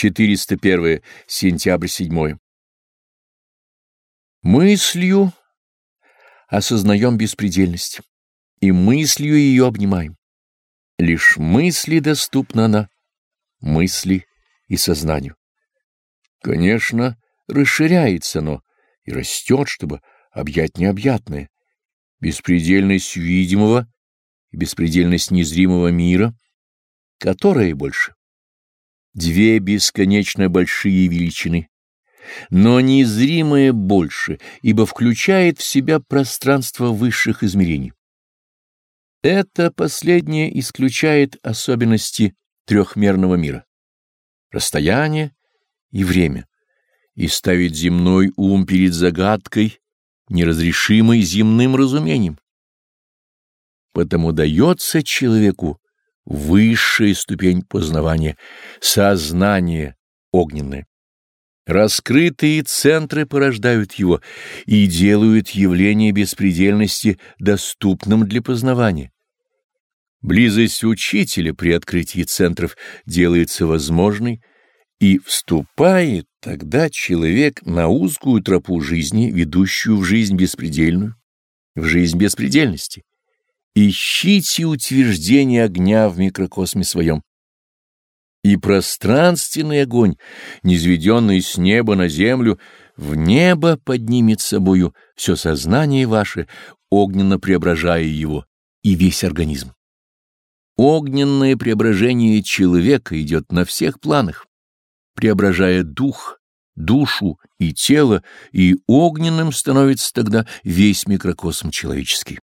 401 сентябрь 7 Мыслью осознаем беспредельность, и мыслью ее обнимаем. Лишь мысли доступна она, мысли и сознанию. Конечно, расширяется оно и растет, чтобы объять необъятное. Беспредельность видимого и беспредельность незримого мира, которая больше. Две бесконечно большие величины, но незримое больше, ибо включает в себя пространство высших измерений. Это последнее исключает особенности трехмерного мира, расстояние и время, и ставит земной ум перед загадкой, неразрешимой земным разумением. Потому дается человеку высшая ступень познавания, сознание огненное. Раскрытые центры порождают его и делают явление беспредельности доступным для познавания. Близость учителя при открытии центров делается возможной, и вступает тогда человек на узкую тропу жизни, ведущую в жизнь беспредельную, в жизнь беспредельности. Ищите утверждение огня в микрокосме своем. И пространственный огонь, низведенный с неба на землю, в небо поднимет собою все сознание ваше, огненно преображая его и весь организм. Огненное преображение человека идет на всех планах, преображая дух, душу и тело, и огненным становится тогда весь микрокосм человеческий.